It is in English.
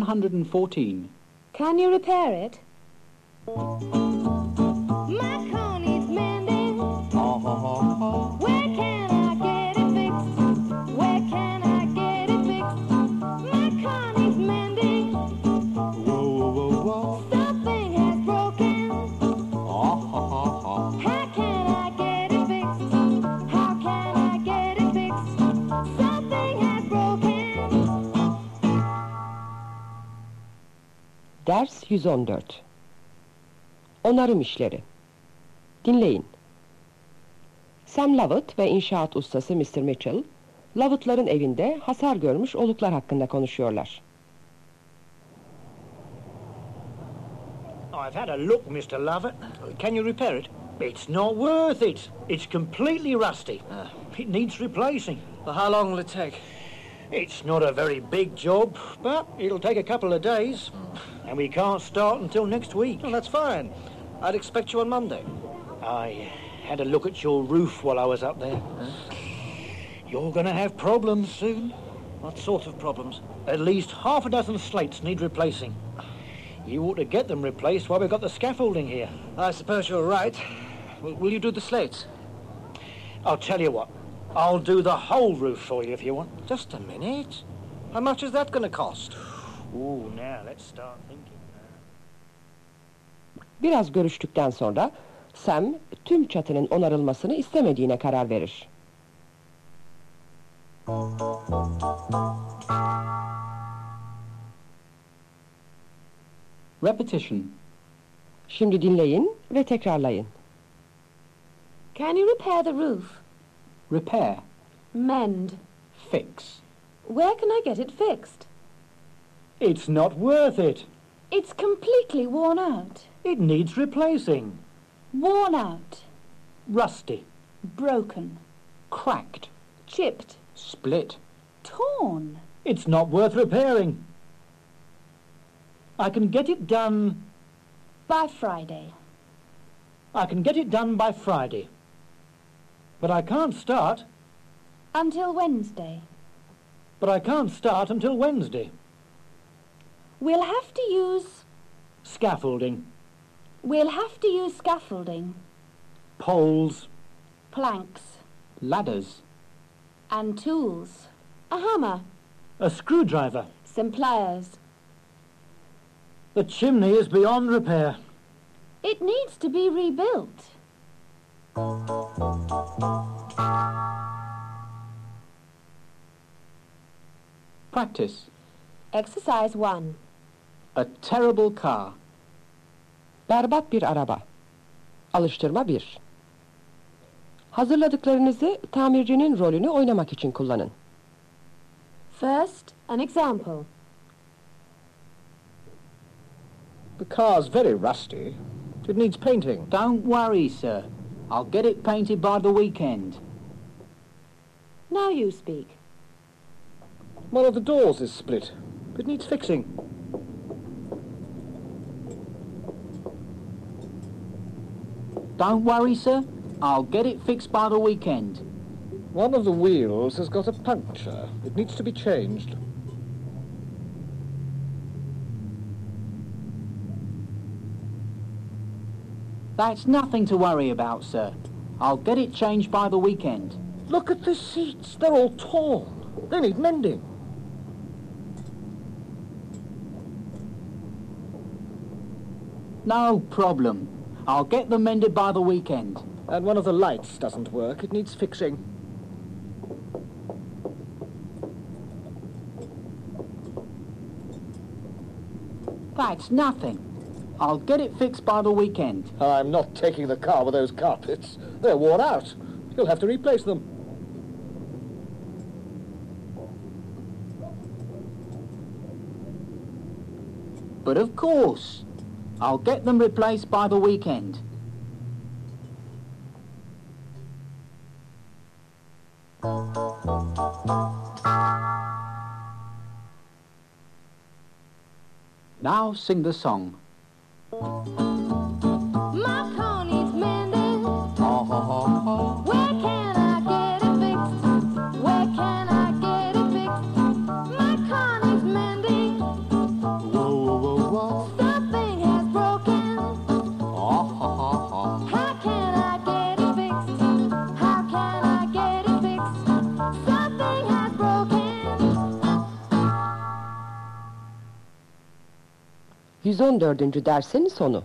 114. Can you repair it? Ders 114 Onarım işleri Dinleyin. Sam Lovett ve inşaat ustası Mr. Mitchell, Lovett'ların evinde hasar görmüş oluklar hakkında konuşuyorlar. I've had a look, Mr. Lovett. Can you repair it? It's not worth it. It's completely rusty. It needs replacing. Well, how long will it take? It's not a very big job, but it'll take a couple of days. And we can't start until next week. Well, that's fine. I'd expect you on Monday. I had a look at your roof while I was up there. You're going to have problems soon. What sort of problems? At least half a dozen slates need replacing. You ought to get them replaced while we've got the scaffolding here. I suppose you're right. Will you do the slates? I'll tell you what. I'll do the whole roof for you if you want. Just a minute. How much is that going to cost? Ooh, now let's start thinking. Biraz görüştükten sonra Sam tüm çatının onarılmasını istemediğine karar verir. Repetition. Şimdi dinleyin ve tekrarlayın. Can you repair the roof? Repair. Mend. Fix. Where can I get it fixed? It's not worth it. It's completely worn out. It needs replacing. Worn out. Rusty. Broken. Cracked. Chipped. Split. Torn. It's not worth repairing. I can get it done. By Friday. I can get it done by Friday. But I can't start. Until Wednesday. But I can't start until Wednesday. We'll have to use... Scaffolding. We'll have to use scaffolding. Poles. Planks. Ladders. And tools. A hammer. A screwdriver. Some pliers. The chimney is beyond repair. It needs to be rebuilt. Practice. Exercise 1. A terrible car. Berbat bir araba. Alıştırma 1. Hazırladıklarınızı tamircinin rolünü oynamak için kullanın. First, an example. The car's very rusty. It needs painting. Don't worry, sir. I'll get it painted by the weekend. Now you speak. One of the doors is split. It needs fixing. Don't worry, sir. I'll get it fixed by the weekend. One of the wheels has got a puncture. It needs to be changed. That's nothing to worry about, sir. I'll get it changed by the weekend. Look at the seats. They're all torn. They need mending. No problem. I'll get them mended by the weekend. And one of the lights doesn't work. It needs fixing. That's nothing. I'll get it fixed by the weekend. I'm not taking the car with those carpets. They're worn out. You'll have to replace them. But of course, I'll get them replaced by the weekend. Now sing the song. 114. dersin sonu.